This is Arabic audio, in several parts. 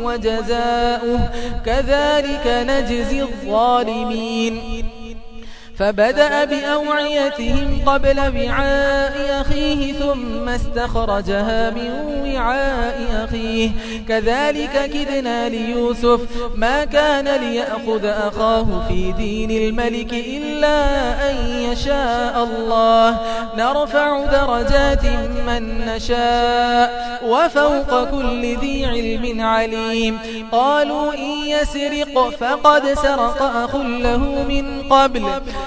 هو جزاؤه كذلك نجزي الظالمين. فبدأ بأوعيتهم قبل وعاء أخيه ثم استخرجها من وعاء أخيه. كذلك كدنا ليوسف ما كان ليأخذ أخاه في دين الملك إلا أن يشاء الله. نرفع درجات من نشاء وفوق كل ذي علم عليم. قالوا إن يسرق فقد سرق أخ له من قبل.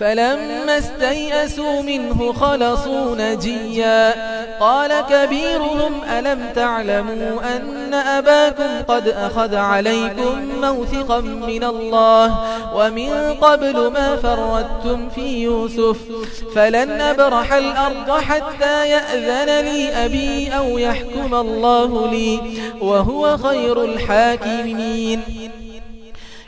فلما استيئسوا منه خلصوا نجيا. قال كبيرهم ألم تعلموا أن أباكم قد أخذ عليكم موثقا من الله ومن قبل ما فردتم في يوسف؟ فلن أبرح الأرض حتى يأذن لي أبي أو يحكم الله لي وهو خير الحاكمين.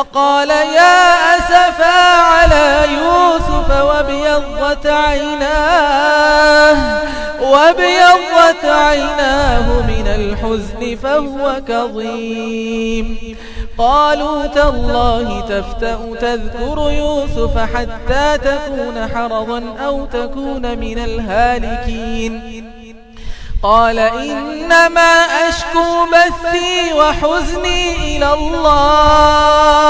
وقال يا أسفا على يوسف وابيضت عيناه وابيضت عيناه من الحزن فهو كظيم. قالوا تالله تفتأ تذكر يوسف حتى تكون حرضا أو تكون من الهالكين. قال إنما أشكو بثي وحزني إلى الله.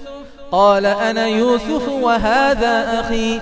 قال أنا يوسف وهذا أخي.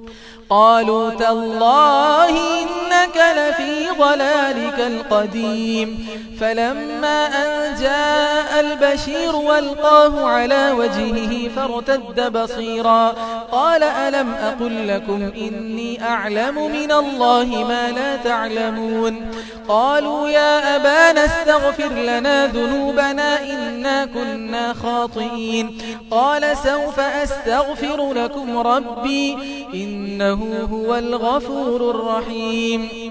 قالوا تالله إنك لفي ضلالك القديم. فلما أن جاء البشير والقاه على وجهه فارتد بصيرا. قال ألم أقل لكم إني أعلم من الله ما لا تعلمون. قالوا يا أبانا استغفر لنا ذنوبنا إنا كنا خاطئين. قال سوف أستغفر لكم ربي إنه هو الغفور الرحيم.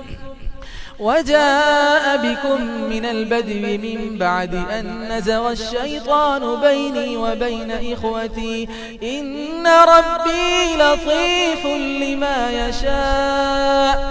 وجاء بكم من البدو من بعد أن نزغ الشيطان بيني وبين إخوتي. إن ربي لطيف لما يشاء.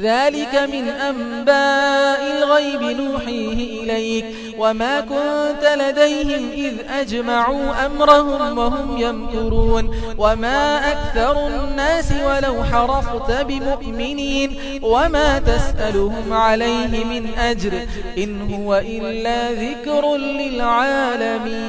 ذلك من أنباء الغيب نوحيه إليك وما كنت لديهم إذ أجمعوا أمرهم وهم يمكرون وما أكثر الناس ولو حرصت بمؤمنين وما تسألهم عليه من أجر إن هو إلا ذكر للعالمين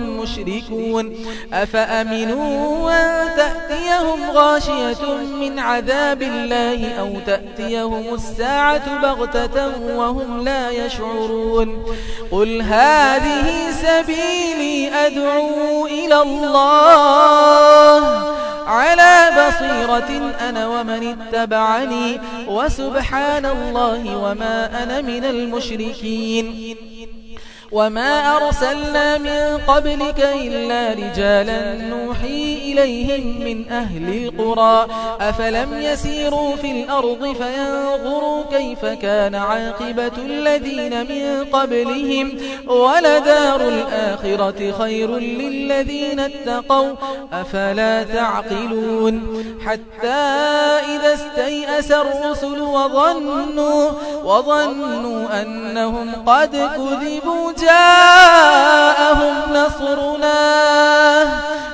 مشركون أفأمنوا أن تأتيهم غاشية من عذاب الله أو تأتيهم الساعة بغتة وهم لا يشعرون؟ قل هذه سبيلي أدعو إلى الله. على بصيرة أنا ومن اتبعني وسبحان الله وما أنا من المشركين. وما أرسلنا من قبلك إلا رجالا نوحي إليهم من أهل القرى. أفلم يسيروا في الأرض فينظروا كيف كان عاقبة الذين من قبلهم. ولدار الآخرة خير للذين اتقوا. أفلا تعقلون؟ حتى إذا استيأس الرسل وظنوا, وظنوا أنهم قد كذبوا جاءهم نصرنا.